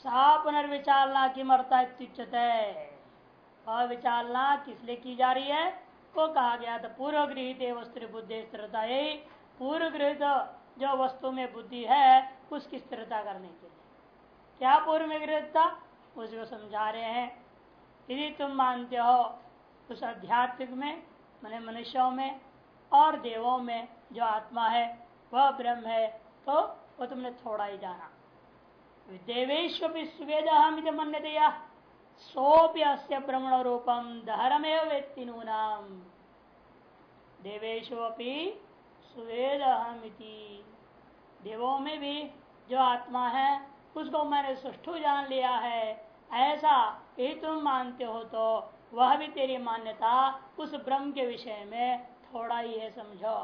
सा पुनर्विचारना किमर्था अविचारना किस लिए की जा रही है? वो कहा गया था पूर्व गृहित वस्तु बुद्धि स्थिरता यही पूर्व गृहित जो वस्तु में बुद्धि है, उसकी स्थिरता करने के लिए। क्या पूर्व में गृहित था उसको समझा रहे हैं। यदि तुम मानते हो, उस आध्यात्मिक में, मैंने मनुष्यों में और देवों में जो आत्मा है, वह ब्रह्म है तो वो तुमने थोड़ा ही जाना। देवेश सुवेद हम मन दिया सोप्य अस्य भ्रमण रूपम व्यक्ति नूनाम देवेशो अपनी सुवेद देवों में भी जो आत्मा है, उसको मैंने सुष्ठु जान लिया है। ऐसा यही तुम मानते हो तो वह भी तेरी मान्यता उस ब्रह्म के विषय में थोड़ा ही है, समझो।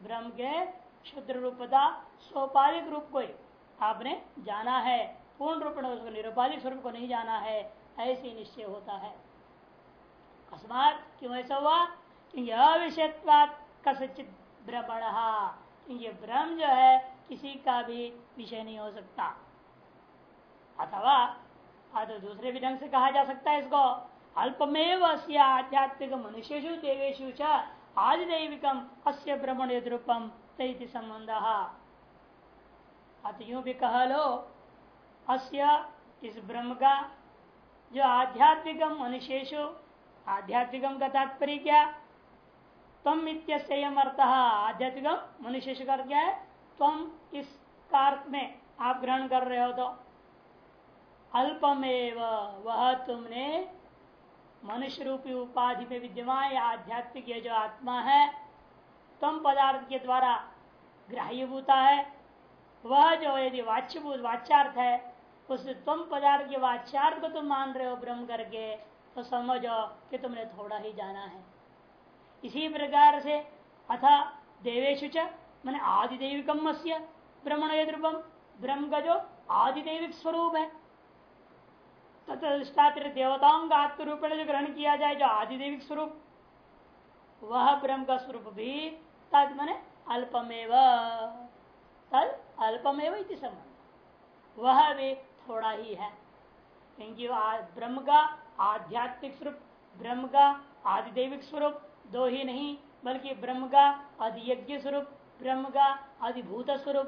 ब्रह्म के शुद्र रूपता सोपालिक रूप को आपने जाना है, पूर्ण रूप में उसको निरुपाधिक स्वरूप को नहीं जाना है, ऐसे निश्चय होता है। अस्मात क्यों ऐसा हुआ? क्योंकि अविषयत्वात कसचित भ्रमण ये भ्रम जो है, किसी का भी विषय नहीं हो सकता। अथवा तो दूसरे भी ढंग से कहा जा सकता है इसको। अल्पमेव अस्य आध्यात्मिक मनुष्यु देवेशु च आदिदैविकम अस्य भ्रमण यद्रूपम तैति संबंध। अत यूँ भी कह लो, अस्य इस ब्रह्म का जो आध्यात्मिकम मनुष्यु आध्यात्मिकम का तात्पर्य क्या? तम इत्यम अर्थ आध्यात्मिकम मनुष्य कर क्या है? तुम इस कार्य में आप ग्रहण कर रहे हो तो। अल्पमेव वह तुमने मनुष्य रूपी उपाधि में विद्यमान या आध्यात्मिक जो आत्मा है तम पदार्थ के द्वारा ग्राह्यभूता है। वह जो यदि वाच्यभूत वाच्यार्थ है, उस तुम पदार्थ के वाच्यार्थ को तुम मान रहे हो ब्रह्म करके तो समझो कि तुमने थोड़ा ही जाना है। इसी प्रकार से अथा देवेशु मैंने आदिदेविकम ब्रह्मण ध्रुवम ब्रह्म का जो आदिदेविक स्वरूप है। तथा देवताओं का आत्म आत्मरूपेण जो ग्रहण किया जाए, जो आदिदेविक स्वरूप, वह ब्रह्म का स्वरूप भी तद मैंने अल्पमेव। तद अल्पमेव इति संबंध वह भी थोड़ा ही है। क्योंकि ब्रह्म का आध्यात्मिक स्वरूप, ब्रह्म का आदिदेविक स्वरूप दो ही नहीं, बल्कि ब्रह्म का अधियज्ञ स्वरूप, ब्रह्म का अधिभूत स्वरूप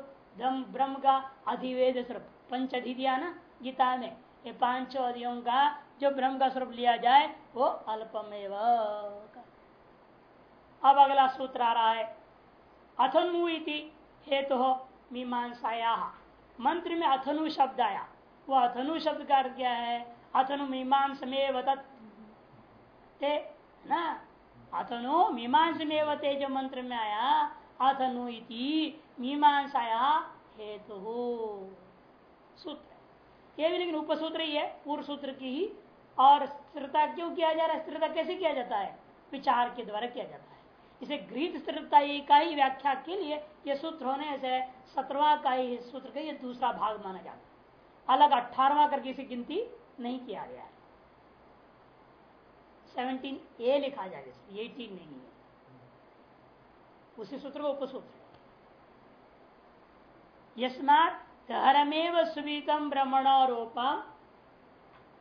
ब्रह्म का अधिवेद स्वरूप। पंच अधिदिया ना, गीता में। ये पाँचों अधियों का जो ब्रह्म का स्वरूप लिया जाए, वो अल्पमेव अब अगला सूत्र आ रहा है। अथनु हेतु तो मीमांसाया। मंत्र में अथनु शब्द आया। वो अथनु शब्द का अर्थ क्या है? अथनु मीमांस में ते ना? अथनु मीमांस में ते जो मंत्र में आया, अथनु इति मीमांसाया हेतु। सूत्र। ये भी लेकिन उपसूत्र ही है, पूर्व सूत्र की ही। और स्थिरता क्यों किया जा रहा है? स्थिरता कैसे किया जाता है? विचार के द्वारा किया जाता है। इसे गृहित स्थिरता ही व्याख्या के लिए ये सूत्र होने से सत्रवा का ही सूत्र का ये दूसरा भाग माना जाता है। अलग अठारवा करके इसे गिनती नहीं किया गया है। सेवनटीन ए लिखा जाए एटीन नहीं है। उसी सूत्र को उपसूत्र यस्मात धर्मेव सुवितम भ्रमणारोपम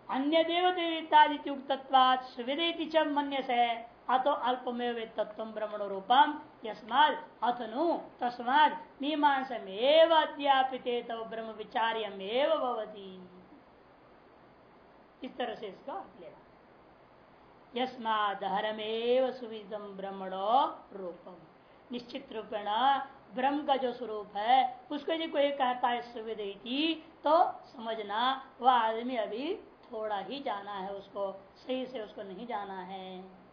अन्य देव देवतादित्युक्तत्वाद सुविधेति च मन्य से अतो अल्पमेव तत्व भ्रमण रूपम यस्माद अथनु तस्माद मीमांसमेव अध्यापित, तव ब्रह्म विचार्यमेव भवती। इस तरह से इसका लेना यस्मादहरमेव सुविधम ब्रह्मणो रूपम निश्चित रूपेण ब्रह्म का जो स्वरूप है, उसको यदि कोई कहता है सुविधे सुविधि तो समझना, वह आदमी अभी थोड़ा ही जाना है उसको, सही से उसको नहीं जाना है।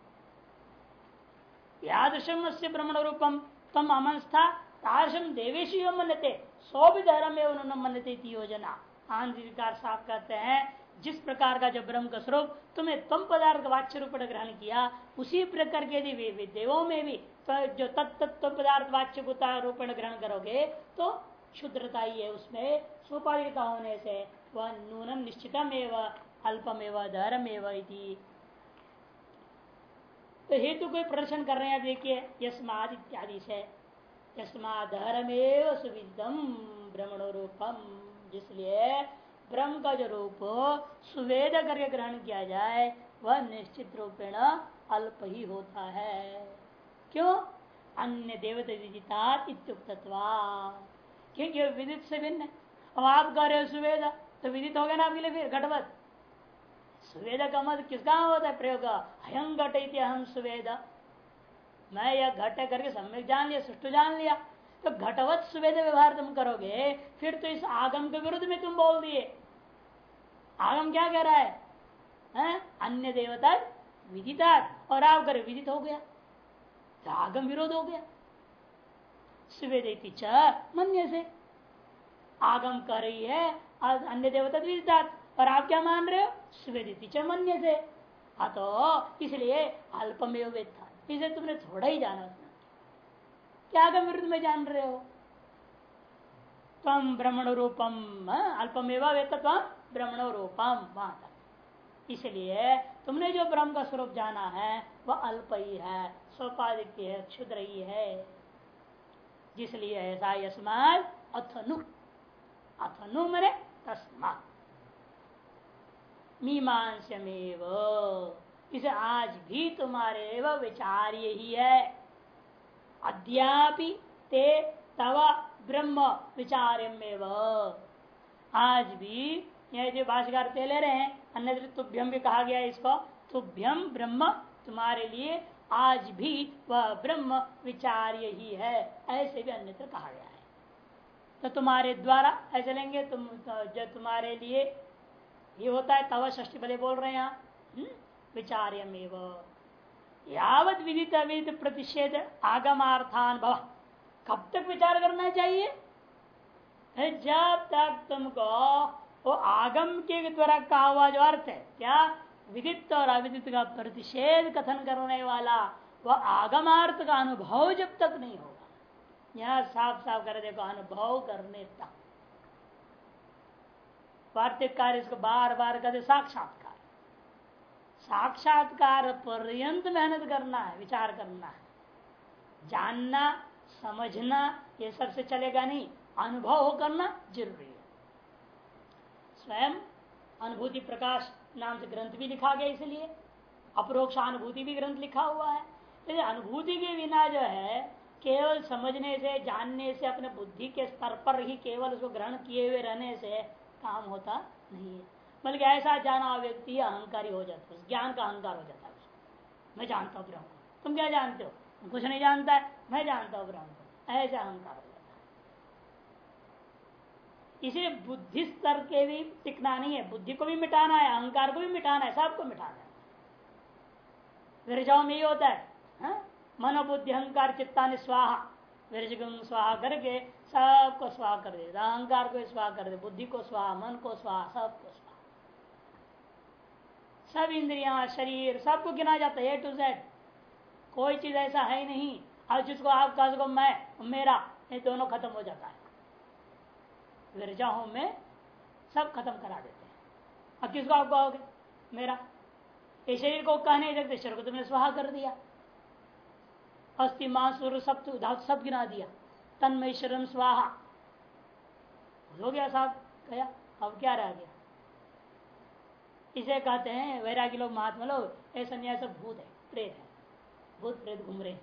यादृशम से ब्रह्मण रूपम तम अमंस्था तारसम देवेश मनते सौ भी धर्म एवं मनते योजना। आंधिकार साफ़ कहते हैं, जिस प्रकार का जो ब्रह्म का स्वरूप, तुम्हें तम पदार्थ वाच्य रूप ग्रहण किया, उसी प्रकार के यदि देवों में भी तो जो तत्व पदार्थ वाच्य रूपेण ग्रहण करोगे तो क्षुद्रता ही है उसमें सुपालिकता होने से वह नूनम एवं, अल्पम एवं धर्म एवं तो हेतु कोई प्रदर्शन कर रहे हैं देखिए, यस्माद इत्यादि से। यस्माधरमेव सुविधम भ्रमण रूपम जिसलिए ब्रह्म का जो रूप सुवेद करके ग्रहण किया जाए, वह निश्चित रूपेण अल्प ही होता है। क्यों? अन्य देवता विदिता क्योंकि विदित से भिन्न। अब आप कह रहे हो सुवेद तो विदित हो गया ना आपके लिए फिर, घटवत। सुवेद का मत किसका होता है प्रयोग अहम घट अहम सुवेद मैं यह घट करके सम्यक जान लिया सुष्ट जान लिया तो घटवत सुवेद व्यवहार तुम करोगे फिर तो इस आगम के विरुद्ध में तुम बोल दिए आगम क्या कह रहा है, है? अन्य देवता विदिता और आप कर विदित हो गया तो आगम विरोध हो गया सुवेद मन्य से आगम कर रही है अन्य देवता विदिता और आप क्या मान रहे हो? स्वेदिति चमन्य से। हाँ तो इसलिए अल्पमेव वेत्था। इसे तुमने थोड़ा ही जाना उतना क्या का विरुद्ध में जान रहे हो? तम ब्रह्मण रूपम अल्पमेवा वेत्त ब्रह्मण रूपम वहाँ तक इसलिए तुमने जो ब्रह्म का स्वरूप जाना है, वह अल्प ही है स्वपादिक है, क्षुद्र ही है। जिसलिए ऐसा यस्मात अथनु। अथनु मरे तस्मात। मीमांसमेव। इसे आज भी तुम्हारे वह विचार यही है। अद्यापि ते तव ब्रह्म विचार आज भी यह जो भाषाकार ते ले रहे हैं अन्य तुभ्यम भी कहा गया इसको तुभ्यम ब्रह्म तुम्हारे लिए आज भी वह ब्रह्म विचार यही है। ऐसे भी अन्यत्र कहा गया है। तो तुम्हारे द्वारा ऐसे लेंगे, तुम, जो तुम्हारे लिए ये होता है, तव ष्टी भले बोल रहे हैं यहाँ हम्म? विचार्यमेव। यावत विदित अविदित प्रतिषेध आगमार्थान भव। कब तक विचार करना चाहिए? जब तक तुमको वो आगम के द्वारा कहा हुआ जो अर्थ है, क्या? विदित और अविदित का प्रतिषेध कथन करने वाला वह आगमार्थ का अनुभव जब तक नहीं होगा। यहाँ साफ़ साफ़ कर देखो अनुभव करने तक। वार्तिक कार्य इसको बार बार कहते साक्षात्कार। साक्षात्कार पर्यंत मेहनत करना है, विचार करना है। जानना, समझना, ये सबसे चलेगा नहीं। अनुभव करना ज़रूरी है। स्वयं अनुभूति प्रकाश नाम से ग्रंथ भी लिखा गया इसलिए, अपरोक्ष अनुभूति भी ग्रंथ लिखा हुआ है। लेकिन अनुभूति के बिना जो है, केवल समझने से, जानने से, अपने बुद्धि के स्तर पर ही केवल उसको ग्रहण किए हुए रहने से काम होता नहीं है। बल्कि ऐसा जाना व्यक्ति अहंकारी हो जाता है ज्ञान का अहंकार हो जाता है मैं जानता हूँ ब्रह्म तुम क्या जानते हो? कुछ नहीं जानता है, मैं जानता हूँ ब्रह्म ऐसा अहंकार हो जाता है। इसलिए बुद्धि स्तर के भी टिकना नहीं है, बुद्धि को भी मिटाना है, अहंकार को भी मिटाना है, सबको मिटाना है। विरजाओं में ये होता है हाँ? मनोबुद्धि, अहंकार चित्ता स्वाहा। विरजगम स्वाहा करके सबको स्वाह कर दे, अहंकार को स्वाह कर दे, बुद्धि को स्वाह, मन को स्वाह, सबको स्वाह। सब इंद्रिया, शरीर, सबको गिना जाता है ए टू जेड कोई चीज़ ऐसा है ही नहीं, और जिसको आप कह सको, मैं, मेरा, ये दोनों खत्म हो जाता है। विरजाओं में सब खत्म करा देते हैं। अब किसको आप कहोगे? मेरा। ये शरीर को कह नहीं सकते शरीर को तुमने स्वाहा कर दिया। अस्थि मांस सब सब गिना दिया। तन्मय स्वाहा। हो गया साहब गया अब क्या रह गया? इसे कहते हैं, वैरागी लोग महात्मा लोग ऐसा नहीं ऐसा भूत है, प्रेत है। भूत प्रेत घूम रहे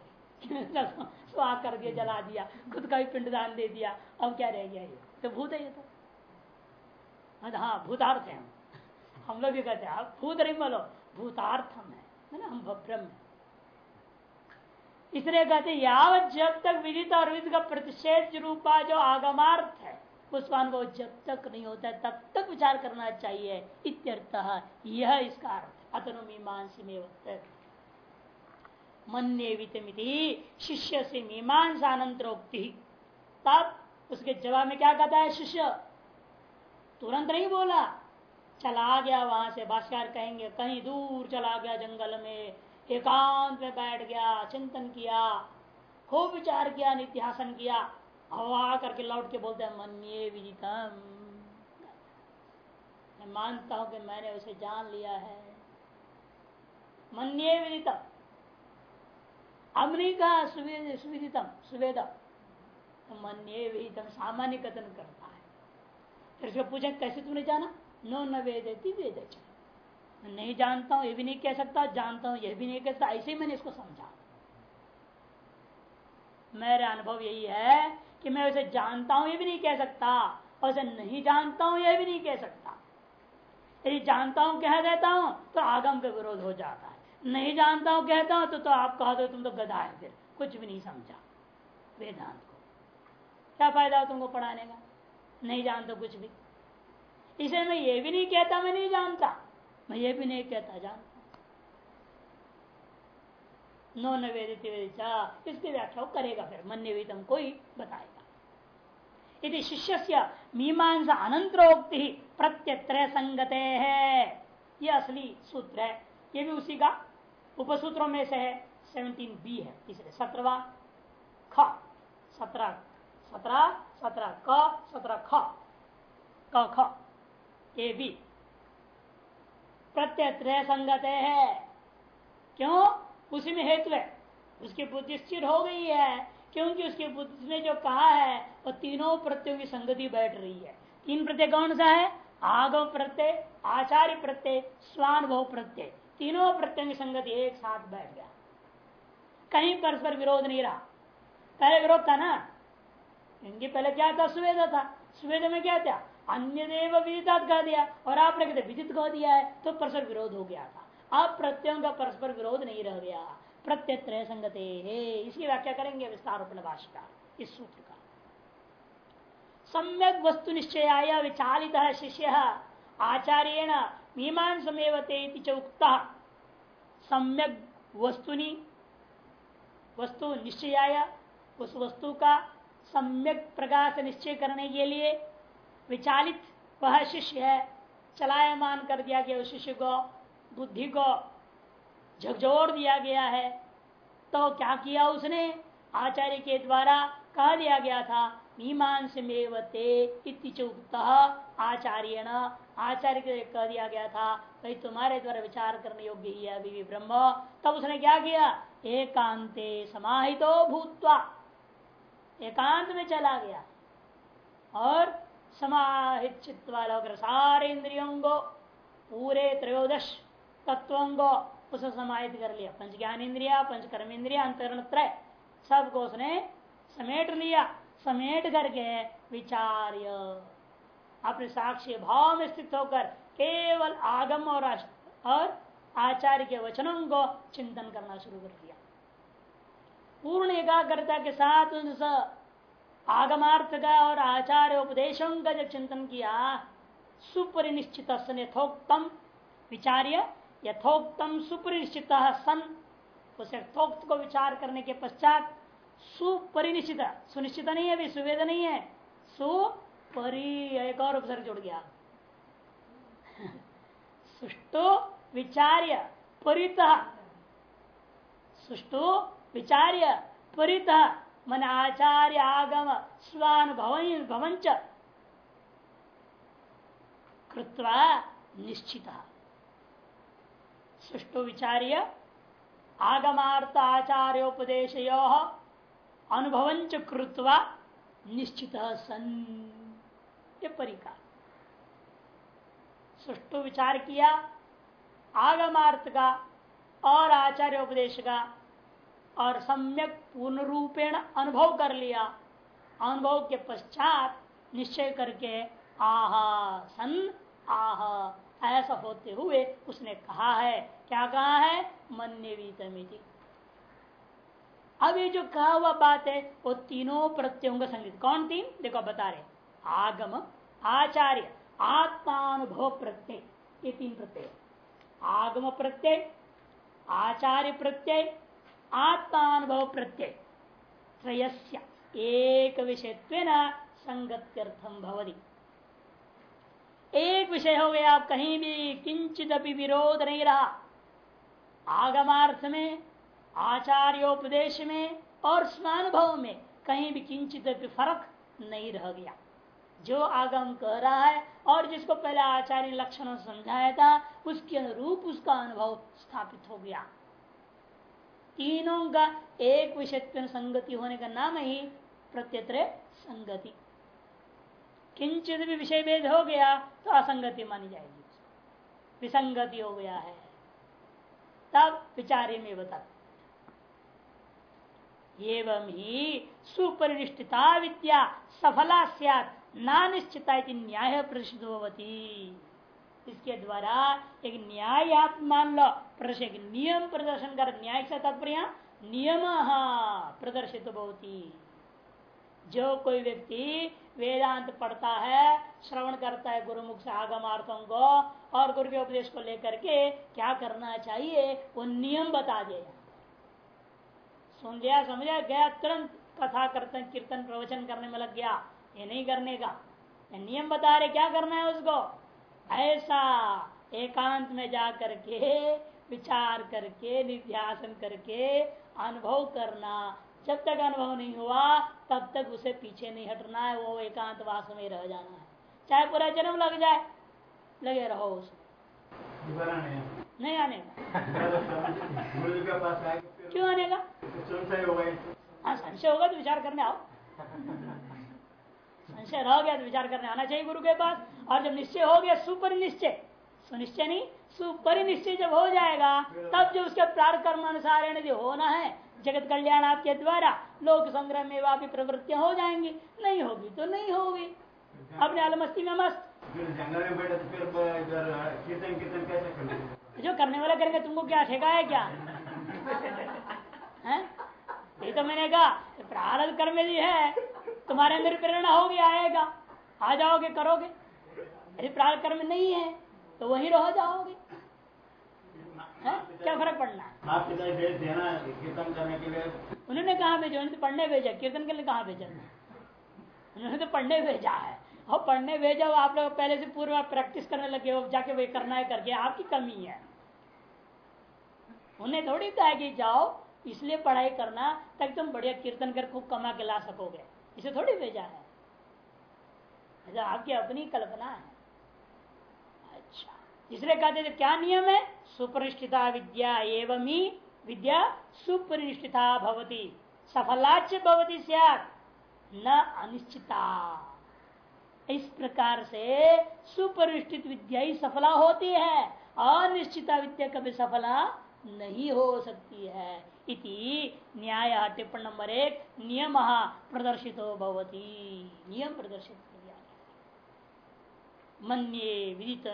स्वाह कर दिया, जला दिया, खुद का भी पिंडदान दे दिया। अब क्या रह गया ये? तो भूत है ये तो। हाँ भूतार्थ है हम। लोग भी कहते हैं भूत नहीं बोलो भूतार्थम है। ना? हम ब्रह्म इसलिए कहते यावत जब तक विदित और विदित का प्रतिषेध रूपा जो आगमार्थ है उसका अनुभव जब तक नहीं होता है, तब तक विचार करना चाहिए। इत्यर्थ यह इसका अर्थ अतनु मीमांसी में मन्य शिष्य से मीमांसानंतरोक्ति तब उसके जवाब में क्या कहता है शिष्य? तुरंत नहीं बोला। चला गया वहाँ से भाष्कर कहेंगे, कहीं दूर चला गया जंगल में। एकांत में बैठ गया, चिंतन किया, खूब विचार किया, नित्यासन किया, हवा करके लौट के बोलते हैं, मन्ये विदितम मैं मानता हूँ कि मैंने उसे जान लिया है। मन्ये विदितम अब नहीं कहा सुविदितम सुवेद तो मन्ये विदितम सामान्य कथन करता है। फिर से पूछे कैसे तूने जाना? नो न वेद वेद नहीं जानता हूँ ये भी नहीं कह सकता जानता हूँ यह भी नहीं कह सकता ऐसे ही मैंने इसको समझा। मेरा अनुभव यही है कि मैं उसे जानता हूँ ये भी नहीं कह सकता और उसे नहीं जानता हूँ यह भी नहीं कह सकता। यदि जानता हूँ कह देता हूँ तो आगम का विरोध हो जाता है। नहीं जानता हूँ कहता हूँ तो, तो आप कहा दो तुम तो गधा है फिर। कुछ भी नहीं समझा वेदांत को। क्या फ़ायदा तुमको पढ़ाने का? नहीं जानता कुछ भी। इसे मैं ये भी नहीं कहता मैं नहीं जानता। मैं ये भी नहीं कहता जानता नो न वेदित इसकी व्याख्या करेगा फिर मन निवेदन कोई बताएगा। यदि शिष्य से मीमांसा अनंतरोक्ति प्रत्यत्र संगते है। यह असली सूत्र है। ये भी उसी का उपसूत्रों में से है। सेवनटीन बी है, तीसरे सत्रवा ख। सत्रह सत्रह सत्रह क, सत्रह ख। ख। ए, बी। प्रत्यत्र संगत है। क्यों? उसी में हेतु है। उसकी बुद्धि स्थिर हो गई है। क्योंकि उसकी बुद्धि ने जो कहा है, वो तीनों प्रत्ययों की संगति बैठ रही है। तीन प्रत्यय कौन सा है? आगम प्रत्यय, आचार्य प्रत्यय, स्वानुभव प्रत्यय। तीनों प्रत्यय की संगति एक साथ बैठ गया। कहीं परस्पर विरोध नहीं रहा। पहले विरोध था ना? क्योंकि पहले क्या था? सुवेद था। सुवेद में क्या था? अन्य देव विदिता कह दिया, और आपने कहते विदित कह दिया है तो परस्पर विरोध हो गया था। अब प्रत्ययों का परस्पर विरोध नहीं रह गया। प्रत्यत्र संगते है। इसकी व्याख्या करेंगे विस्तार का इस सूत्र का। सम्यक वस्तु निश्चय विचालित शिष्य आचार्यण मीमांसमेव उक्त। सम्यक वस्तुनि, वस्तु निश्चय उस वस्तु का सम्यक प्रकार से निश्चय करने के लिए विचालित, वह शिष्य है, चलायमान कर दिया गया उस शिष्य को, बुद्धि को, झकझोर दिया गया है। तो क्या किया उसने? आचार्य के द्वारा कह दिया गया था मीमांस उक्त आचार्य न आचार्य के कह दिया गया था, भाई, तुम्हारे द्वारा विचार करने योग्य ही है, अभी ब्रह्म तब उसने क्या किया? एकांते समाहितो भूतवा, एकांत में चला गया। और समाहित चित्त वाला होकर सारे इंद्रियों को पूरे त्रयोदश तत्वों को उसे समाहित कर लिया पंच ज्ञान इंद्रिया पंच कर्म इंद्रिया अंतरण त्रय सबको उसने समेट लिया समेट करके विचार्य। अपने साक्षी भाव में स्थित होकर केवल आगम और और आचार्य के वचनों को चिंतन करना शुरू कर दिया। पूर्ण एकाग्रता के साथ उस आगमार्थ का और आचार्य उपदेशों का जब चिंतन किया। सुपरिनिश्चित सन यथोक्तम विचार्य यथोक्तम सुपरिनिश्चित सन। उस यथोक्त को विचार करने के पश्चात सुपरिनिश्चित, सुनिश्चित नहीं है, अभी सुवेद नहीं है। सुपरि, एक और उपसर्ग जुड़ गया। सुष्टु विचार्य परित। सुष्टु विचार्य परित। मन आचार्य आगम स्वानुभवन भवंच कृत्वा निश्चित। सुष्टु विचार्य आगमार्थ आचार्योपदेश अनुभवंच कृत्वा निश्चित सन। ये परिकार सुष्टु विचार किया, आगमार्थ का और आचार्य उपदेश का और सम्यक पूर्ण रूपेण अनुभव कर लिया। अनुभव के पश्चात निश्चय करके, आह, सन, आह, ऐसा होते हुए उसने कहा है, क्या कहा है? मन्यवीतमिति। अब ये जो कहा हुआ बात है, वो तीनों प्रत्ययों का संगीत। कौन तीन? देखो, बता रहे आगम, आचार्य, आत्मानुभव प्रत्यय। ये तीन प्रत्यय। आगम प्रत्यय, आचार्य प्रत्यय आत्मानुभव प्रत्यय त्रयस्य। एक विषय संगत्यर्थम भवती। एक विषय हो गया आप कहीं भी किंचित अभी विरोध नहीं रहा। आगमार्थ में आचार्योपदेश में और स्वानुभव में कहीं भी किंचित फ़र्क नहीं रह गया। जो आगम कह रहा है और जिसको पहले आचार्य लक्षणों समझाया था, उसके अनुरूप उसका अनुभव स्थापित हो गया। तीनों का एक विषय संगति होने का नाम ही प्रत्यत्र संगति। किंचित भी विषय भेद हो गया तो असंगति मानी जाएगी। विसंगति हो गया है। तब विचारे में बता एवं ही सुपरिनिष्ठिता विद्या सफला निश्चिता न्याय प्रसिद्ध होती इसके द्वारा एक न्याय आप मान लो। प्रदर्शन नियम प्रदर्शन कर, न्याय से तात्पर्य नियम प्रदर्शित होती जो कोई व्यक्ति वेदांत पढ़ता है, श्रवण करता है गुरुमुख से आगमार्थों को और गुरु के उपदेश को लेकर के क्या करना चाहिए, वो नियम बता देगा सुन लिया, समझा गया तुरंत कथा, कीर्तन कीर्तन, प्रवचन करने में लग गया। ये नहीं करने का। नियम बता रहे, क्या करना है उसको? ऐसा एकांत में जा करके विचार करके निध्यासन करके अनुभव करना। जब तक अनुभव नहीं हुआ तब तक उसे पीछे नहीं हटना है वो एकांत वास में रह जाना है। चाहे पूरा जन्म लग जाए लगे रहो उसे। नहीं आने का क्यों आने का हाँ संशय होगा तो विचार करने आओ। संशय रह गया तो विचार करने आना चाहिए गुरु के पास। और जब निश्चय हो गया सुपर निश्चय सुनिश्चय नहीं सुपर निश्चय जब हो जाएगा, तब जो उसके प्रार कर्म अनुसार होना है, जगत कल्याण आपके द्वारा, लोक संग्रह में वापी प्रवृत्तियाँ हो जाएँगी। नहीं होगी तो नहीं होगी। अपने अलमस्ती में मस्त। जो करने वाला करेंगे, तुमको क्या ठेका है क्या? है? ये तो मैंने कहा प्रारंभ कर्म यदि है तुम्हारे अंदर प्रेरणा होगी आएगा। आ जाओगे करोगे। यदि प्राण कर्म नहीं है तो वही रह जाओगे। है? क्या फ़र्क पड़ना आपके भेज देना कीर्तन करने के लिए। उन्होंने कहा भेजा? उन्होंने तो पढ़ने भेजा। कीर्तन के लिए कहा भेजा? उन्होंने तो पढ़ने भेजा है। और पढ़ने भेजा आप लोग पहले से पूर्व प्रैक्टिस करने लगे हो जाके वही करना है करके आपकी कमी है। उन्हें थोड़ी कहा कि जाओ इसलिए पढ़ाई करना ताकि तुम बढ़िया कीर्तन कर खूब कमा के ला सकोगे। इसे थोड़ी भेजा है अच्छा आपकी अपनी कल्पना है। अच्छा इसलिए कहते थे, क्या नियम है? सुपरिष्ठिता विद्या एवं ही विद्या सुपरिष्ठिता भवती। सफलाच भवती न अनिश्चिता। इस प्रकार से सुपरिष्ठित विद्या ही सफला होती है। अनिश्चिता विद्या कभी सफला नहीं हो सकती है। इति न्याय टिप्पण नंबर एक नियम प्रदर्शित भवती। नियम प्रदर्शित किया मन्ये विदित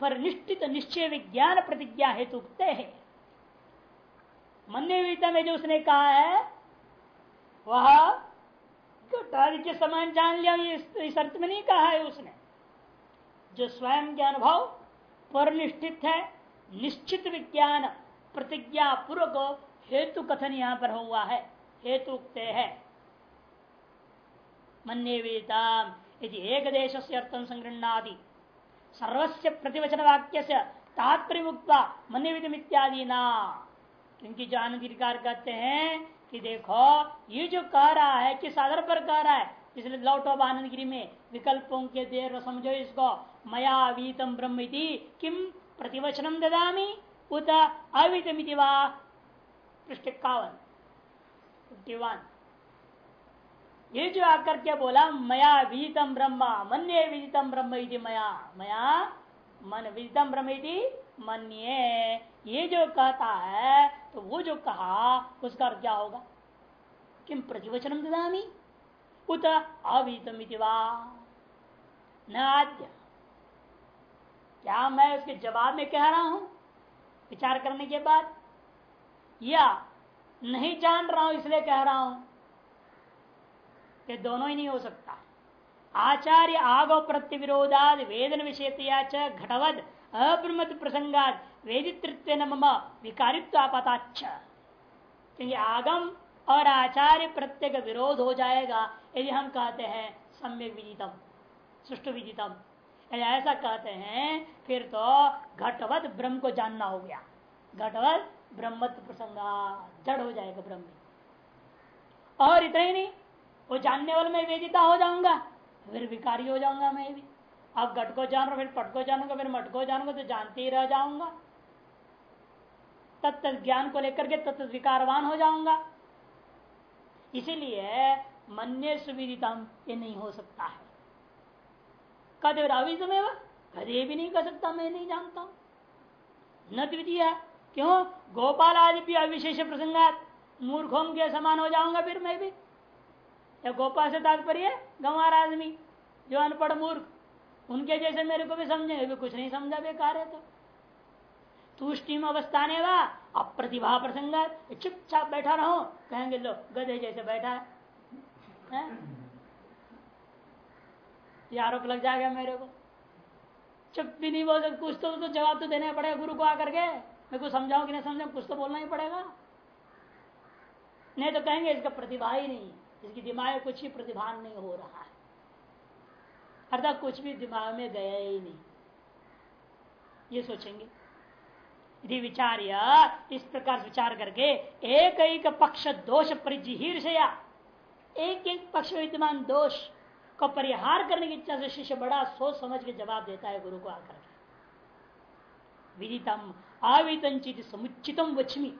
पर निश्चित निश्चय विज्ञान प्रतिज्ञा हेतु है। मन्य विदित में जो उसने कहा है, वह कार्य के समान जान लिया इस अर्थ में नहीं कहा है उसने। जो स्वयं के अनुभव पर निश्चित है निश्चित विज्ञान प्रतिज्ञा पूर्वक हेतु कथन यहाँ पर हुआ है। हेतु है। मन्यता यदि एक देश से अर्थम संगृहणादि सर्वस्व प्रतिवचन वाक्य से तात्पर्य मुक्त मन्य इत्यादि ना क्योंकि जो आनंद कहते हैं कि देखो, ये जो कह रहा है, किस आधार पर कह रहा है, इसलिए लौट ऑफ़ आनंद गिरी में विकल्पों के देर समझो इसको मया वीतम ब्रह्म किम प्रतिवचनम ददामी, उत अवितमिति वा? पृष्ठ इक्यावन ये जो आकर के बोला, मया विदितम ब्रह्म, मन्य विदितम ब्रह्म मया। मया, मन विदितम ब्रह्म मन्ये। ये जो कहता है तो वो जो कहा, उसका क्या होगा? किम प्रतिवचनम ददामी? उत अवितम न आद्य क्या मैं उसके जवाब में कह रहा हूँ? विचार करने के बाद या नहीं जान रहा हूँ, इसलिए कह रहा हूँ ये दोनों ही नहीं हो सकता। आचार्य आगो प्रत्यविरोधाद वेदन विषय घटवद अप्रमत प्रसंगाद वेदितृत्व मम विकारित्व आपाताच्छ क्योंकि आगम और आचार्य प्रत्येक विरोध हो जाएगा, यदि हम कहते हैं सम्यक विदितम सुष्टु विदितम। ऐसा कहते हैं, फिर तो घटवत ब्रह्म को जानना हो गया। घटवत ब्रह्मत्व प्रसंगा, जड़ हो जाएगा ब्रह्म और इतना ही नहीं, वो जानने वाले में वेदिता हो जाऊँगा, फिर विकारी हो जाऊँगा मैं भी। अब घट को जान रहा फिर पट को जानूँगा, फिर मट को जानूँगा तो जानते ही रह जाऊँगा। तत्त ज्ञान को लेकर के तत्त विकारवान हो जाऊँगा। इसीलिए मन सुविदितम ये नहीं हो सकता है। कहते अविदमें कदे भी नहीं कर सकता मैं नहीं जानता। न द्वितीय क्यों? गोपाल आदि भी अविशेष प्रसंगात मूर्खों के समान हो जाऊँगा फिर मैं भी। या गोपाल से तात्पर्य गंवार आदमी जो अनपढ़ मूर्ख उनके जैसे मेरे को भी समझे भी कुछ नहीं समझा बेकार है तो। तुष्टिम अवस्था ने वा अप्रतिभा प्रसंग चुपचाप बैठा रहो। कहेंगे लो गधे जैसे बैठा है, है? ये आरोप लग जाएगा मेरे को। चुप भी नहीं बोल कुछ तो, तो जवाब तो देना पड़ेगा गुरु को आकर के। मैं कुछ समझाऊ कि नहीं समझाऊ कुछ तो बोलना ही पड़ेगा। नहीं तो कहेंगे इसका प्रतिभा ही नहीं इसकी दिमाग में कुछ ही प्रतिभान नहीं हो रहा है। अर्थात कुछ भी दिमाग में गया ही नहीं। ये सोचेंगे। यदि विचार इस प्रकार विचार करके एक एक पक्ष दोष परिजिहीर्षया एक एक पक्ष विद्यमान दोष को परिहार करने की इच्छा से शिष्य बड़ा सोच समझ के जवाब देता है गुरु को आकर के। विदितम अवितंचित समुचितम वचमी।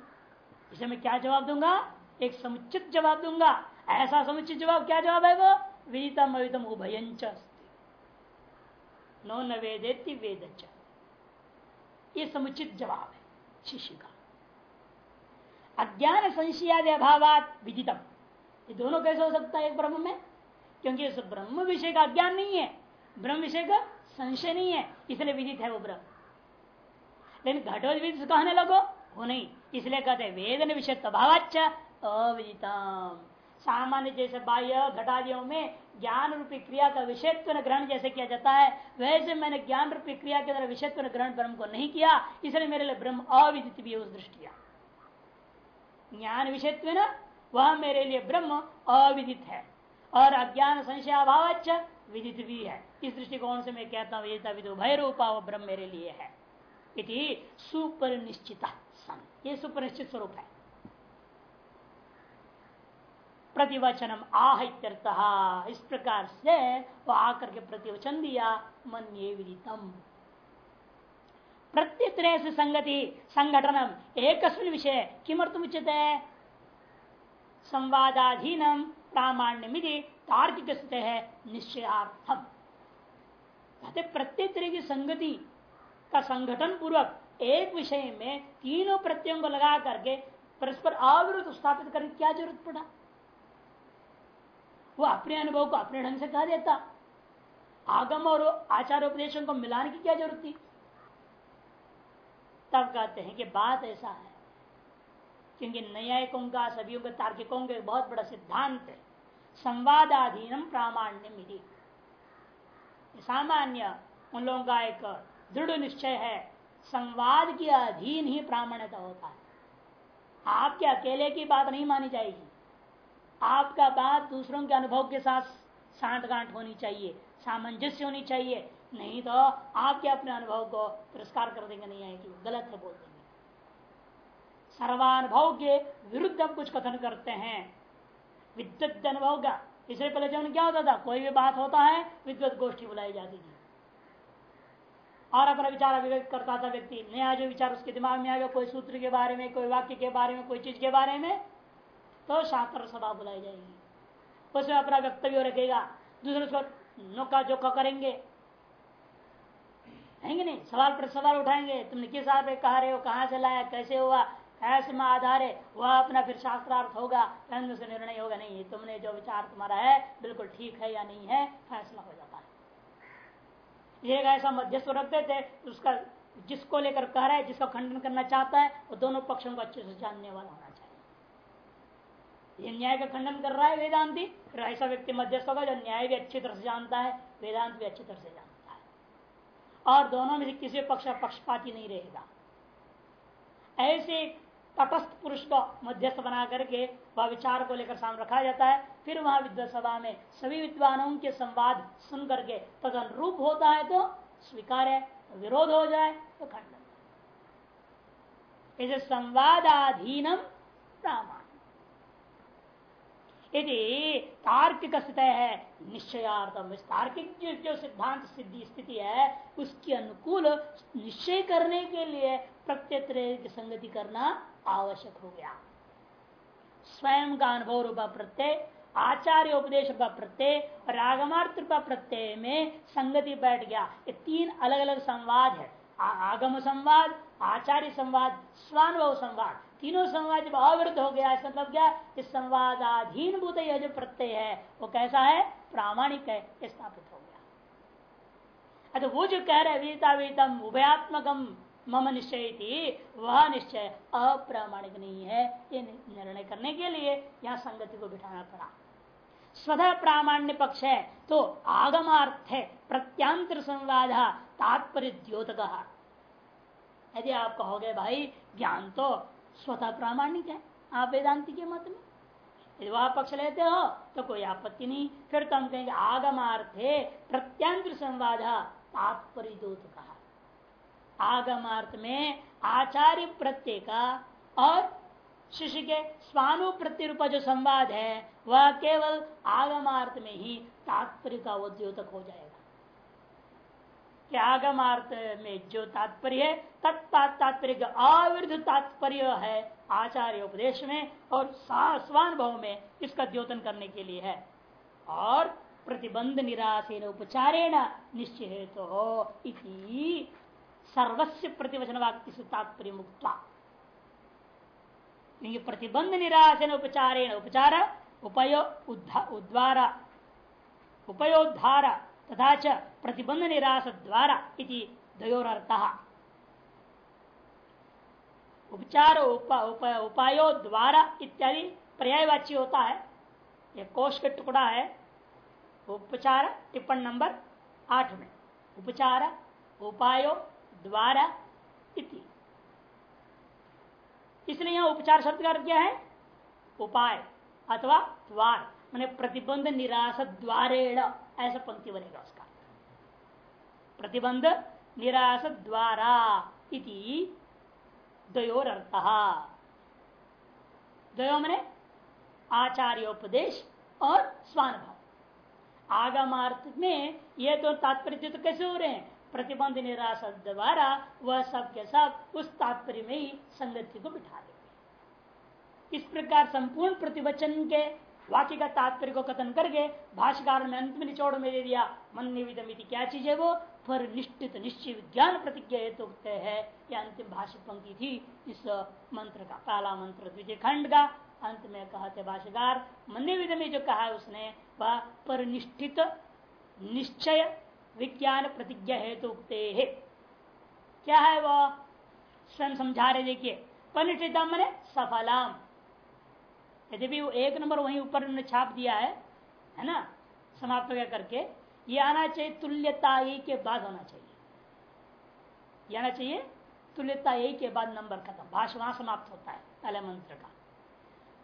इसे मैं क्या जवाब दूँगा? एक समुचित जवाब दूँगा। ऐसा समुचित जवाब क्या जवाब है वो? विदितम अवितम उभयंच नो वेद ये समुचित जवाब है शिष्य का। अज्ञान संशयादि अभाव विदितम। ये दोनों कैसे हो सकता है एक ब्रह्म में? क्योंकि इस ब्रह्म विषय का अज्ञान नहीं है, ब्रह्म विषय का संशय नहीं है, इसलिए विदित है वो ब्रह्म। लेकिन घटोद विदित कहने लगो, वो नहीं, इसलिए कहते वेदन विषय अभावाच अविदितम। सामान्य जैसे बाह्य घटादियों में ज्ञान रूपी क्रिया का विषयत्व ग्रहण जैसे किया जाता है, वैसे मैंने ज्ञान रूपी क्रिया के द्वारा विषयत्व ग्रहण ब्रह्म को नहीं किया, इसलिए मेरे लिए ब्रह्म अविदित भी उस दृष्टिया ज्ञान विषयत्व न, वह मेरे लिए ब्रह्म अविदित है। और अज्ञान संशय अभाव विदित भी है। इस दृष्टिकोण से मैं कहता हूँ विदो भय रूपा, वो ब्रह्म मेरे लिए है। इति सुपर निश्चित ये सुपर निश्चित स्वरूप है। प्रतिवचनम आह इत्यर्थ इस प्रकार से वो आकर के प्रतिवचन दिया मन ये विदितम। प्रत्युत्तर से संगति, संगठनम एक विषय किमर्थम उचित है संवादाधीनम प्रामाण्य मिधि तार्किक स्थित है निश्चयार्थम। कहते प्रत्येक तरह की संगति का संगठन पूर्वक एक विषय में तीनों प्रत्ययों को लगा करके परस्पर अविरुद्ध स्थापित करने की क्या ज़रूरत पड़ा? वो अपने अनुभव को अपने ढंग से कह देता। आगम और आचार उपदेशों को मिलाने की क्या ज़रूरत थी? तब कहते हैं कि बात ऐसा है क्योंकि न्यायिकों का सभी का तार्किकों का बहुत बड़ा सिद्धांत है। संवादाधीनम प्रामाण्य सामान्य उन लोगों का एक दृढ़ निश्चय है, संवाद के अधीन ही प्रामाण्यता होता है। आपके अकेले की बात नहीं मानी जाएगी। आपका बात दूसरों के अनुभव के साथ सांठ गांठ होनी चाहिए, सामंजस्य होनी चाहिए। नहीं तो आपके अपने अनुभव को तिरस्कार कर देंगे, नहीं आएगी। गलत है बोल देंगे सर्वानुभव के विरुद्ध हम कुछ कथन करते हैं। विद्युत अनुभव का इससे पहले जब क्या होता था कोई भी बात होता है विद्युत गोष्ठी बुलाई जाती थी। और अपना विचार अभिव्यक्त करता था व्यक्ति। नया जो विचार उसके दिमाग में आ गया कोई सूत्र के बारे में, कोई वाक्य के बारे में, कोई चीज़ के बारे में तो शास्त्र सभा बुलाई जाएगी। उसमें अपना वक्तव्य रखेगा। दूसरे उसको नौका जोका करेंगे नहीं, सवाल पर सवाल उठाएँगे, तुमने किस आप कहा रहे हो, कहाँ से लाया, कैसे हुआ ऐसे आधार है वह अपना फिर शास्त्रार्थ होगा से निर्णय होगा, नहीं, तुमने जो विचार तुम्हारा है, बिल्कुल ठीक है या नहीं है, फैसला हो जाता है। एक ऐसा मध्यस्थ रखते थे उसका जिसको लेकर कह रहा है, जिसका खंडन करना चाहता है, वो दोनों पक्षों को अच्छे से जानने वाला होना चाहिए। ये न्याय का खंडन कर रहा है वेदांति, फिर ऐसा व्यक्ति मध्यस्थ होगा जो न्याय भी अच्छी तरह से जानता है, वेदांत भी अच्छी तरह से जानता है। और दोनों में से किसी पक्ष पक्षपाती नहीं रहेगा। ऐसे तटस्थ पुरुष को मध्यस्थ बना करके वह विचार को लेकर सामने रखा जाता है। फिर वहाँ विद्वत सभा में सभी विद्वानों के संवाद सुन करके तद अनुरूप होता है तो स्वीकार है विरोध हो जाए तो खंडन इसे संवादाधीनम प्रामाण यदि तार्किक स्थित है निश्चयार्थम तार्किक जो, जो सिद्धांत सिद्धि स्थिति है उसके अनुकूल निश्चय करने के लिए प्रत्यय संगति करना आवश्यक हो गया। स्वयं का अनुभव रूपा प्रत्यय, आचार्य उपदेश का प्रत्यय और आगमार्थ प्रत्यय में संगति बैठ गया। ये तीन अलग अलग संवाद है। आगम संवाद, आचार्य संवाद, स्वानुभव संवाद। तीनों संवाद जब अवृद्ध हो गया, इसका मतलब क्या? इस संवादाधीन भूत यह जो प्रत्यय है, वो कैसा है? प्रामाणिक है स्थापित हो गया। अच्छा वो जो कह रहे वीता वीतम उभयात्मकम मम निश्चय थी वह निश्चय अप्रामाणिक नहीं है ये निर्णय करने के लिए यहाँ संगति को बिठाना पड़ा। स्वतः प्रामाण्य पक्ष है तो आगमार्थ है, प्रत्यांतर संवाद, तात्पर्य द्योतक। यदि आप कहोगे, भाई, ज्ञान तो स्वतः प्रामाणिक है, आप वेदांति के मत में। यदि वह पक्ष लेते हो तो कोई आपत्ति नहीं। फिर तो हम कहेंगे, आगमार्थे प्रत्यांतर संवाद, तात्पर्य द्योतक। आगमार्थ में आचार्य प्रत्यय का और शिष्य के स्वानु प्रत्यय जो संवाद है, वह केवल आगमार्थ में ही तात्पर्य का उद्योतक हो जाएगा। कि आगमार्थ में जो तात्पर्य है तत्तात्पर्य का अविरुद्ध तात्पर्य है आचार्य उपदेश में और स्वानुभव में इसका द्योतन करने के लिए है। और प्रतिबंध निराशेन उपचारेण निश्चय तो हो इति सर्वस्व प्रतिवचन वाक्य से तात्पर्य मुक्त क्योंकि प्रतिबंध निराशन उपचारेण उपचार उपयो उद्वार। उपयोद्धार तथा च प्रतिबंध निराश द्वारा इति द्वयोरर्थ। उपचार उप, उप, उपायो द्वारा इत्यादि पर्यायवाची होता है। यह कोष का टुकड़ा है। उपचार टिप्पण नंबर आठ में। उपचार उपायो द्वारा इति इसलिए यहाँ उपचार शब्द का क्या है? उपाय अथवा द्वार, मैंने प्रतिबंध निराश द्वारेण, ऐसा पंक्ति बनेगा उसका। प्रतिबंध निराश द्वारा इति द्वयोर अर्थ द्वयो मैंने आचार्योपदेश और स्वानुभव। आगमार्थ में ये तो तात्पर्य तो कैसे हो रहे हैं? प्रतिबंध निराश द्वारा वह सब के सब उस तात्पर्य में ही संगति को बिठा देंगे इस प्रकार संपूर्ण प्रतिवचन के वाक्य का तात्पर्य को कथन करके भाष्यकार ने अंत में निचोड़ में दे दिया, मन निविदम क्या चीज़ है वो? पर निश्चित निश्चय विज्ञान प्रतिज्ञा हेतु तो है। यह अंतिम भाष्य पंक्ति थी इस मंत्र का, पहला मंत्र, द्वितीय खंड का। अंत में कहा थे भाष्यकार, मन में जो कहा उसने, वह परनिष्ठित निश्चय विज्ञान प्रतिज्ञा हेतु है क्या है वह स्वयं समझा रहे, देखिए पनिष्ठिता मैंने सफलाम। यदि भी वो एक नंबर वहीं ऊपर उन्होंने छाप दिया है है ना? समाप्त करके, ये आना चाहिए तुल्यता के बाद होना चाहिए। ये आना चाहिए तुल्यता के बाद नंबर खत्म। भाष वहाँ समाप्त होता है, पहले मंत्र का।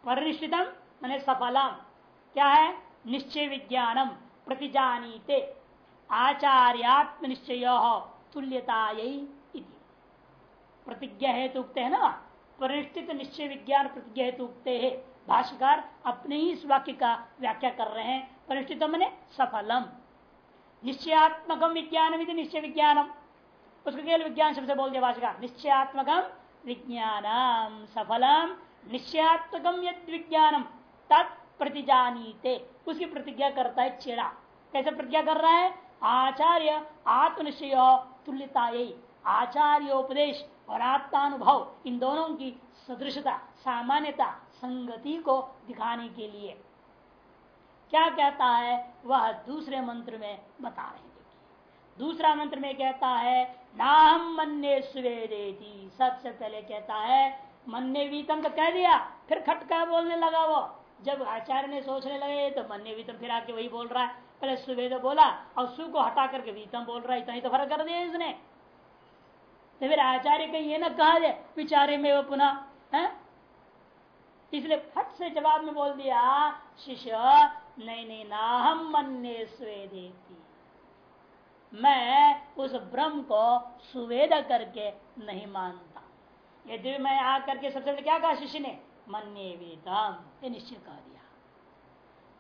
परिनिश्चितम मैंने सफलम। क्या है? निश्चय विज्ञानम प्रतिजानीते। आचार्यात्म निश्चय तुल्यता प्रतिज्ञा हेतु उगते है ना? परिष्ठित निश्चय विज्ञान प्रतिज्ञा हेतु उगते है। भाष्यकार अपने ही इस वाक्य का व्याख्या कर रहे हैं। परिष्ठित मैंने सफलम। निश्चयात्मकम विज्ञान विधि निश्चय विज्ञानम। उसको केवल विज्ञान शब्द से बोल दिया भाष्यकार। निश्चयात्मकम विज्ञानम। सफलम। निश्चयात्मकम यद विज्ञानम। तत्प्रतिजानीते उसकी प्रतिज्ञा करता है चेड़ा। कैसे प्रतिज्ञा कर रहा है? आचार्य आत्मनिश्चय तुल्यता आचार्योपदेश और आत्मानुभव, इन दोनों की सदृशता, सामान्यता, संगति को दिखाने के लिए। क्या कहता है? वह दूसरे मंत्र में बता रहे हैं। दूसरा मंत्र में कहता है नाम मन्ने स्वेदेती। सबसे पहले कहता है मन्ने वीतम तो कह दिया, फिर खटका बोलने लगा वो। जब आचार्य ने सोचने लगे तो मन्ने वीतम फिर आके वही बोल रहा है। पहले सुवेद बोला और सु को हटा करके वीतम बोल रहा है, इतना ही तो फ़र्क कर दिया इसने। तो फिर आचार्य का ये ना कहा विचारे में वो पुनः, है? इसलिए फट से जवाब में बोल दिया, शिष्य, नहीं नहीं, ना हम मन्ने स्वेदेती। मैं उस ब्रह्म को सुवेद करके नहीं मानता। यदि मैं आकर के सबसे पहले क्या कहा शिष्य ने? मन्ने वेदम। ये निश्चय कहा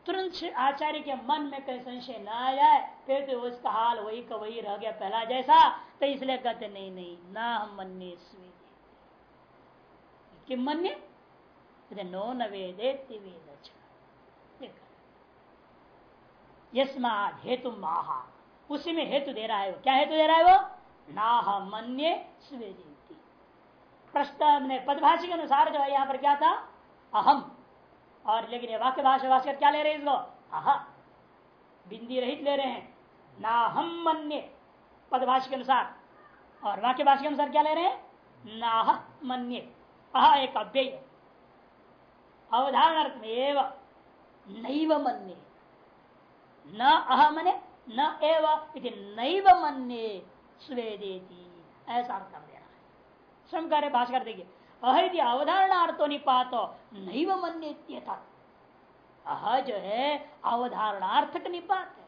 तुरंत आचार्य के मन में कहीं संशय न आ जाए फिर तो उसका हाल वही का वही रह गया पहला जैसा। तो इसलिए कहते, नहीं नहीं, ना हम मन्ने कि मन्य? नो, न वेदे हेतु माहा। उसी में हेतु दे रहा है वो। क्या हेतु दे रहा है वो? नाह मन्य स्वेदी प्रश्न पदभाषी के अनुसार जो है, यहाँ पर क्या था? अहम। और लेकिन वाक्य भाषा भाषा क्या ले रहे हैं इसको? अह बिंदी रहित ले रहे हैं। ना हम मन्य पदभाषा के अनुसार। और वाक्य भाषा के अनुसार क्या ले रहे हैं? नाह मन्य। अह एक अव्यय। अवधारण में एवं नैव मन्य। न अह मने न एव नैव मन्ये स्वेदेती। ऐसा अर्थ कर देना है स्वयं कार्य भाषा कर देंगे अहित अवधारणार्थो निपात नैव मन्य अह जो है अवधारणार्थक निपात है।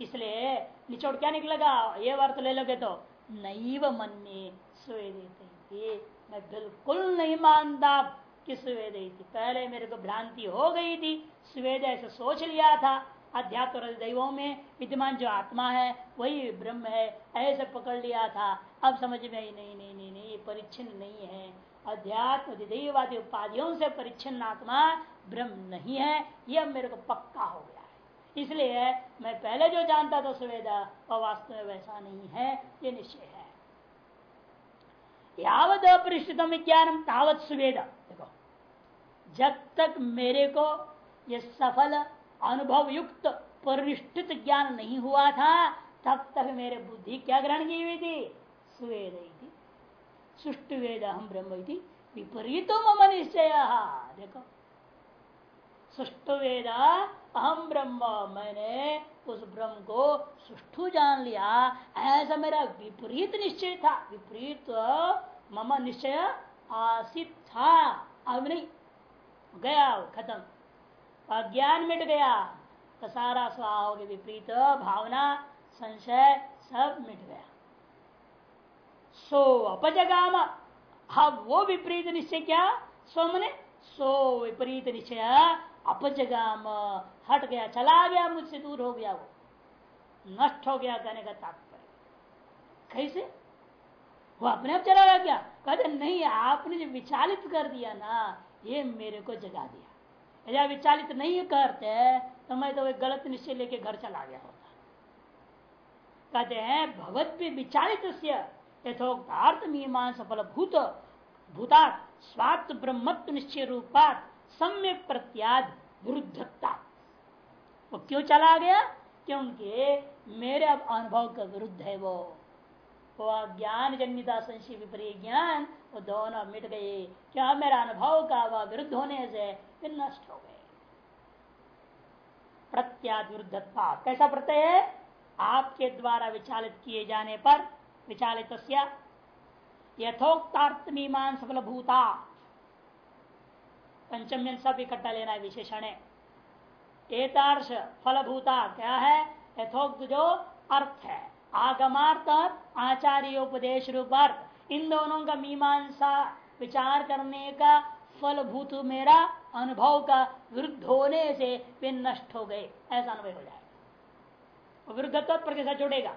इसलिए निचोड़ क्या निकलेगा? ये अर्थ ले लोगे तो नैव मन्य स्वेदेती मैं बिल्कुल नहीं मानता कि स्वेद पहले मेरे को भ्रांति हो गई थी स्वेद ऐसे सोच लिया था। अध्यात्म दैवों में विद्यमान जो आत्मा है, वही ब्रह्म है, ऐसे पकड़ लिया था। अब समझ में आई नहीं नहीं नहीं नहीं परिच्छिन्न नहीं है। अध्यात्म दैववादी उपाधियों से परिच्छिन्न आत्मा ब्रह्म नहीं है। यह मेरे को पक्का हो गया है। इसलिए मैं पहले जो जानता था सुवेदा, वह वास्तव में वैसा नहीं है। ये निश्चय है। यावत अपरिष्ठतम विज्ञान तावत सुवेद। देखो, जब तक मेरे को ये सफल अनुभव युक्त परिष्ठित ज्ञान नहीं हुआ था, तब तक मेरे बुद्धि क्या ग्रहण की हुई थी? सुवेद सुष्ट वेद हम ब्रह्म विपरीत मम निश्चय देखो। सुष्ट वेद अहम ब्रह्म, मैंने उस ब्रह्म को सुष्ठु जान लिया। ऐसा मेरा विपरीत निश्चय था। विपरीत मम निश्चय आसित था। अब नहीं। गया खत्म। अज्ञान मिट गया। तो सारा के विपरीत, भावना, संशय सब मिट गया। सो अपजगाम। हा, वो विपरीत निश्चय क्या? सो मने सो विपरीत निश्चय अपजगाम। हट गया, चला गया, मुझसे दूर हो गया वो। नष्ट हो गया कहने का तात्पर्य। कैसे? वो अपने आप चला गया कहते, नहीं, आपने जो विचालित कर दिया ना, ये मेरे को जगा दिया। यदि आप विचालित नहीं करते तो मैं तो गलत निश्चय लेके घर चला गया होता। कहते हैं, भगवत भी विचालित यथोक्तार्थ मीमांस सफल भूत भूता स्वात्म ब्रह्मत्व निश्चय रूपात सम्यक प्रत्याद विरुद्धता वो क्यों चला गया? क्योंकि मेरे अब अनुभव का विरुद्ध है वो। वो ज्ञान जन्यता संशय विपरीत ज्ञान, वो दोनों मिट गए। क्या मेरा अनुभव का वह विरुद्ध होने से फिर नष्ट हो गए? प्रत्याद विरुद्धता कैसा प्रत्यय है? आपके द्वारा विचालित किए जाने पर विचालित यथोक्तार्थ मीमान सफल भूता पंचम सब इकट्ठा लेना है विशेषण। है एतार्श फलभूता क्या है? यथोक्त जो अर्थ है। आगमार्थ आचार्योपदेश रूप अर्थ इन दोनों का मीमांसा विचार करने का फलभूत मेरा अनुभव का विरुद्ध होने से वे नष्ट हो गए। ऐसा अनुभव हो जाएगा। विरुद्धत्व पर कैसा जोड़ेगा।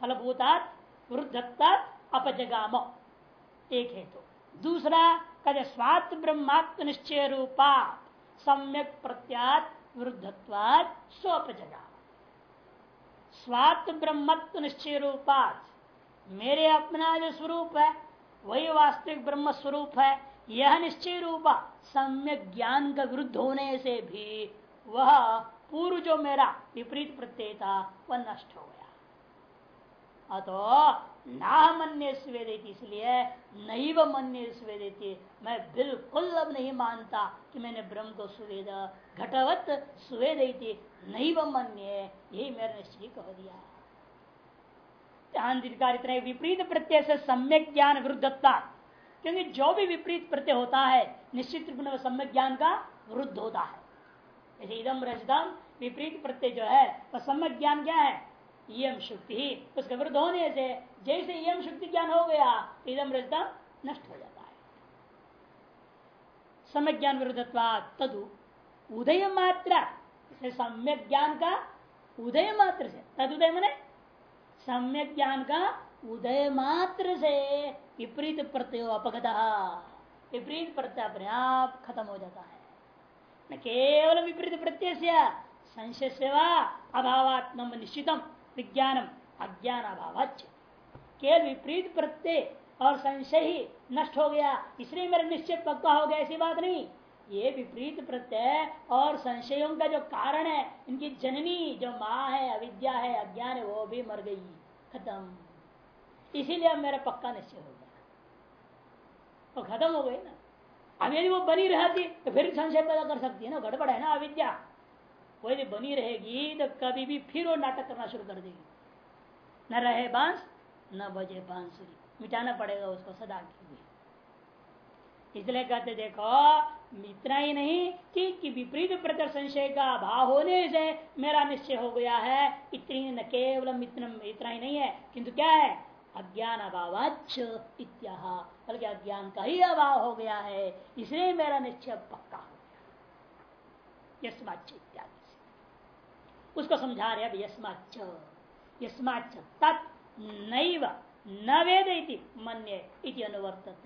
फलभूतात विरुद्धत्व अपजगाम। एक हेतु। तो। दूसरा कहते स्वात्म ब्रह्मात्म निश्चय रूपा सम्यक प्रत्यात विरुद्धत्वाद स्वपजगाम स्वात्म ब्रह्मत्व निश्चय रूपात मेरे अपना जो स्वरूप है, वही वास्तविक ब्रह्म स्वरूप है, यह निश्चय रूपा सम्यक ज्ञान का विरुद्ध होने से भी वह पूर्व जो मेरा विपरीत प्रत्यय था, वह नष्ट हो गया। अतो ना मन्य स्वेदेती इसलिए नहीं व मन्य स्वेदेती मैं बिल्कुल अब नहीं मानता कि मैंने ब्रह्म को सुवेद, घटवत सुवेदी नहीं व मन्य, यही मेरा निश्चय कह दिया। इतना विपरीत प्रत्यय से सम्यक ज्ञान विरुद्धता क्योंकि जो भी विपरीत प्रत्यय होता है, निश्चित रूप में सम्यक ज्ञान का वृद्ध होता है। विपरीत प्रत्यय जो है, वह सम्यक ज्ञान क्या है? यम शुक्ति। ही उसके विरुद्ध होने से, जैसे यम शुक्ति ज्ञान हो गया इदम रजदम नष्ट हो जाता है। सम्यक ज्ञान विरुद्धत्वा तदु उदय मात्रा सम्यक ज्ञान का उदय मात्र से। तदुदय मने सम्यक ज्ञान का उदय मात्र से विपरीत प्रत्यय अपगत विपरीत प्रत्यय अपने आप खत्म हो जाता है। न केवल विपरीत प्रत्यय से संशय सेवा अभावात्म निश्चितम। विज्ञानम अज्ञान अभाव केवल विपरीत प्रत्यय और संशय ही नष्ट हो गया। इसलिए मेरा निश्चय पक्का हो गया, ऐसी बात नहीं। ये विपरीत प्रत्यय और संशयों का जो कारण है, इनकी जननी जो माँ है, अविद्या है, अज्ञान है, वो भी मर गई। खत्म। इसीलिए अब मेरा पक्का निश्चय हो गया। तो खत्म हो गई ना। अब यदि वो बनी रहती तो फिर संशय पैदा कर सकती है ना। गड़बड़ है ना अविद्या। वो बनी रहेगी तो कभी भी फिर वो नाटक करना शुरू कर देगी। न रहे बाँस न बजे बांसुरी। मिटाना पड़ेगा उसको सदा के लिए। इसलिए कहते देखो इतना ही नहीं कि, कि विपरीत प्रतर संशय का अभाव होने से मेरा निश्चय हो गया है। इतनी न केवल इतना ही नहीं है। किंतु क्या है? अज्ञान अभाव बल्कि अज्ञान का ही अभाव हो गया है। इसलिए मेरा निश्चय पक्का हो गया। यस्माच इत्यादि। उसको समझा रहे अब यस्माच यस्माच तत् नैव न वेद इति मन्य इति अनुवर्तत।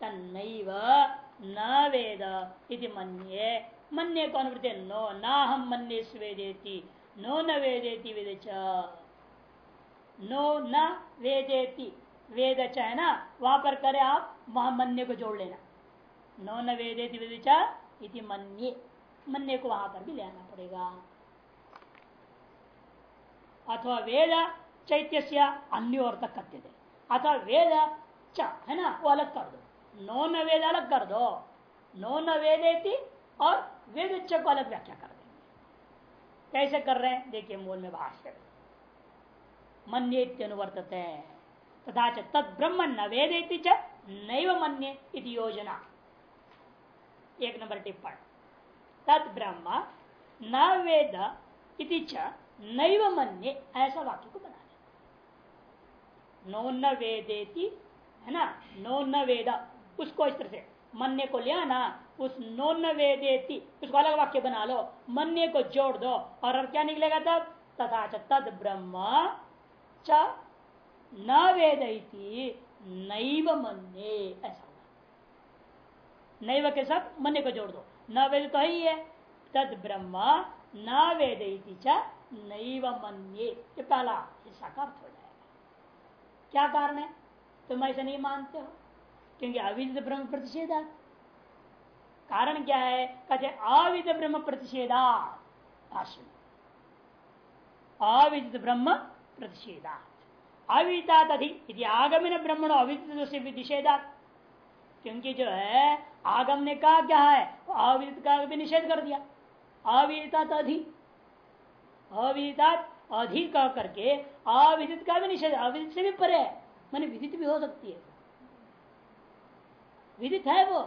तन्नैव न वेद इति मन्ये, मन्य को अनुवृत्ति नो ना हम मन्य स्वेदेति नो न वेदेति वेद नो न वेदेति वेद है ना? वहाँ पर करे आप, वहाँ मन्य को जोड़ लेना। नो न वेदेति वेद इति मन्य। मन्य को वहाँ पर भी ले आना पड़ेगा। अथवा वेद चैत्य अन्य और तक कथ्य थे। अथवा वेद च, है ना, वो अलग कर दो। नो न वेद अलग कर दो। नो न वेदेति और वेद च को अलग व्याख्या कर देंगे। कैसे कर रहे हैं? देखिए, मूल में भाष्य मन्यवर्तत तथा च तद ब्रह्म न वेदेति च नैव मन्य योजना। एक नंबर टिप्पण। तद ब्रह्म न वेद इति नैव मन्य ऐसा वाक्य को बना नो न वेदेति, है ना? नो न वेद, उसको इस तरह से मन्य को लिया ना उस नो न वेदेति, उसको अलग वाक्य बना लो, मन्य को जोड़ दो, और अब क्या निकलेगा तब? तथा तद ब्रह्म च न वेदती, नैव मन्ये, ऐसा नैव के साथ मन्य को जोड़ दो। न वेद तो ही है तद ब्रह्म न वेदती च नैव मन्ये। ये पहला हिस्सा का अर्थ हो जाए क्या कारण है? तुम ऐसा नहीं मानते हो? क्योंकि अविदित ब्रह्म प्रतिषेधा कारण क्या है? कहते अविद ब्रह्म प्रतिषेधा भाषण अविदित ब्रह्म प्रतिषेधा अविदिता तथी आगमिन ब्रह्मण अविदित से निषेधा क्योंकि जो है आगम ने कहा, क्या है? अविदित का भी निषेध कर दिया। अविदिता तधि अविदिता अधिक कह करके अविदित का भी निषेध अविदित से भी परे है। मैंने विदित भी हो सकती है। विदित है वो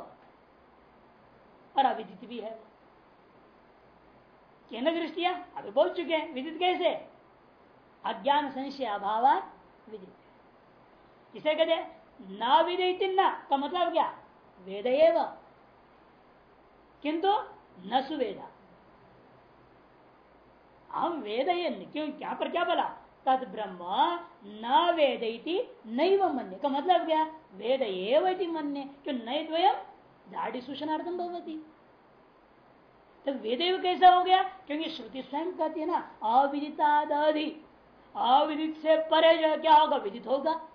और अविदित भी है वो। केंद्र दृष्टिया, अभी बोल चुके हैं, विदित कैसे? अज्ञान संशय अभाव विदित। इसे कहते न विदित न, का मतलब क्या? वेद किंतु न सुवेदा। हम वेद क्यों? क्या पर क्या बोला? तद ब्रह्म न वेद नैव मन्य। का मतलब क्या? वेद एवं मन्य। क्यों? नई द्वयम दाढ़ी सूचनार्थम भगवती तो वेद कैसा हो गया? क्योंकि श्रुति स्वयं कहती है ना अविदितादि अविदित से परे जो क्या होगा? विदित होगा।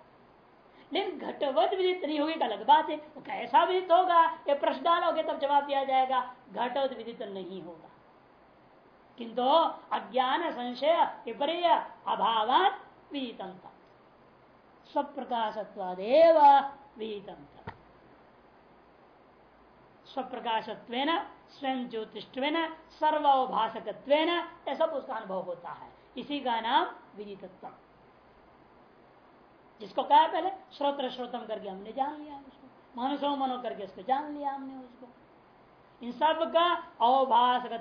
लेकिन घटवत विदित नहीं होगी अलग बात है वो कैसा विदित होगा? ये प्रश्न डालोगे, तब जवाब दिया जाएगा, घटवत विदित नहीं होगा। किंतु अज्ञान संशय, विपर्य अभाव विहितम स्वप्रकाशत्वादेव विहितम स्वप्रकाशत्व स्वयं ज्योतिष्व सर्वभाषक यह सब उसका अनुभव होता है। इसी का नाम विदितत्व। जिसको कहा पहले? श्रोत्र श्रोतम करके हमने जान लिया उसको। मनुष्य मनो करके उसको जान लिया हमने उसको। इन सब का अवभाषक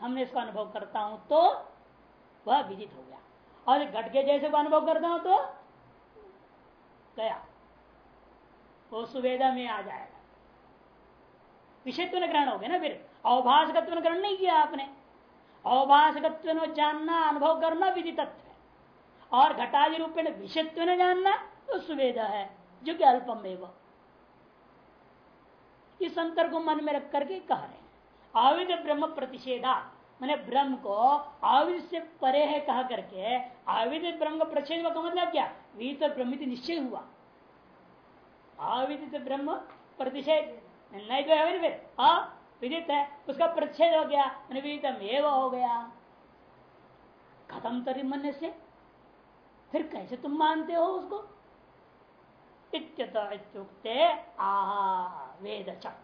हमने इसको अनुभव करता हूँ तो वह विदित हो गया। और घट के जैसे अनुभव करता हूँ तो गया। वो सुवेदा में आ जाएगा। विषयत्व ग्रहण हो गया ना फिर। अवभाषकत्व ग्रहण नहीं किया आपने। अवभाषकत्व जानना, अनुभव करना विदितत्व। और घटादि रूप में विषयत्व जानना तो सुवेदा है, जो कि अल्पम एवं इस अंतर को मन में रख करके कह रहे हैं। अविद ब्रह्म प्रतिषेधा, मैंने ब्रह्म को अविद से परे है कहा करके अविद ब्रह्म का प्रतिषेध का मतलब क्या? विदित ब्रह्म निश्चय हुआ। आविदित ब्रह्म प्रतिषेध, नहीं तो अविदित अविदित है उसका प्रतिषेध हो गया विदितम एवं हो गया। खत्म तरी मन से फिर कैसे तुम मानते हो उसको? इत्युक्ते आह वेद चक